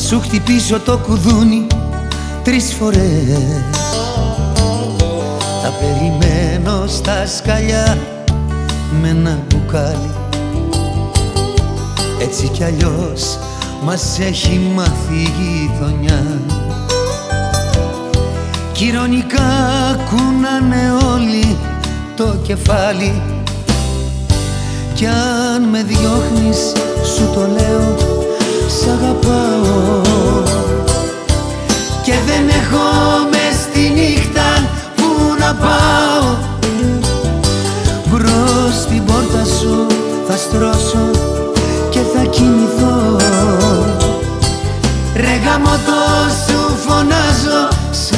σου χτυπήσω το κουδούνι τρεις φορές. Θα περιμένω στα σκαλιά με ένα μπουκάλι. Έτσι κι αλλιώς μας έχει μάθει η γειτονιά. Κι ηρωνικά κούνανε όλοι το κεφάλι. Κι αν με διώχνεις σου το λέω σ' αγαπάω. Και δεν έχω μες στη νύχτα που να πάω. Μπρος στην πόρτα σου θα στρώσω και θα κοιμηθώ. Ρε γαμώτο σου φωνάζω σ'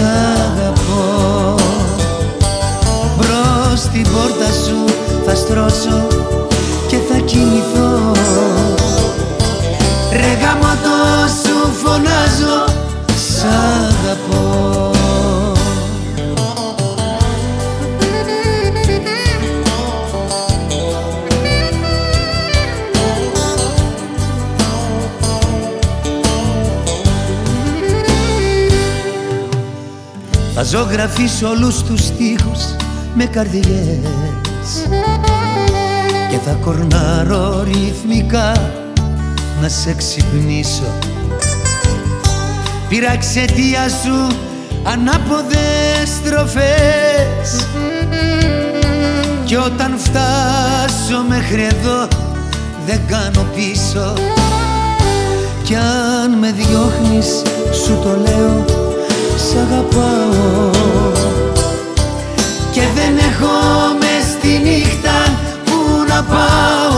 αγαπώ. Μπρος στην πόρτα σου θα στρώσω και θα κοιμηθώ Θα ζωγραφίσω όλους τους στίχους με καρδιές Και θα κορνάρω ρυθμικά να σε ξυπνήσω. Πήρα εξαιτία σου ανάποδες στροφές Κι όταν φτάσω μέχρι εδώ δεν κάνω πίσω. Κι αν με διώχνεις σου το λέω σ' αγαπάω. Και δεν έχω μες στη νύχτα που να πάω.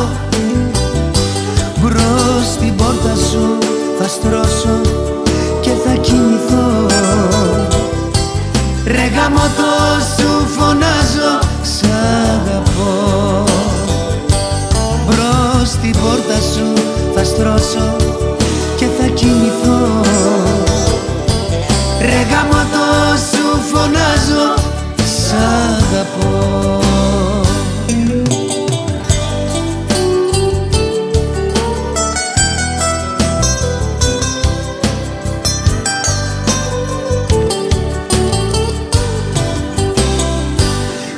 Μπρος στην πόρτα σου θα στρώσω και θα κοιμηθώ. Ρε γαμώτο σου φωνάζω σ' αγαπώ. Μπρος στην πόρτα σου θα στρώσω και θα κοιμηθώ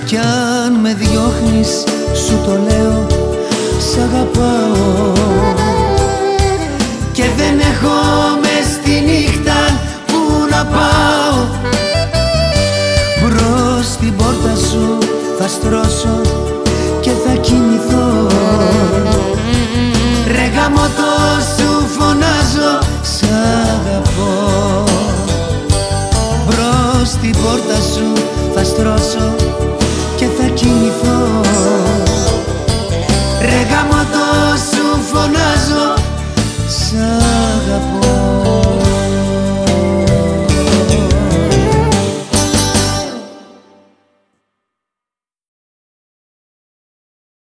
Κι αν με διώχνεις σου το λέω Σ' αγαπάω. Και δεν έχω μες στη νύχτα που να πάω. Μπρος στην πόρτα σου θα στρώσω και θα κοιμηθώ Ρε γαμώτο σου φωνάζω σ' αγαπώ. Μπρος στην πόρτα σου θα στρώσω jardim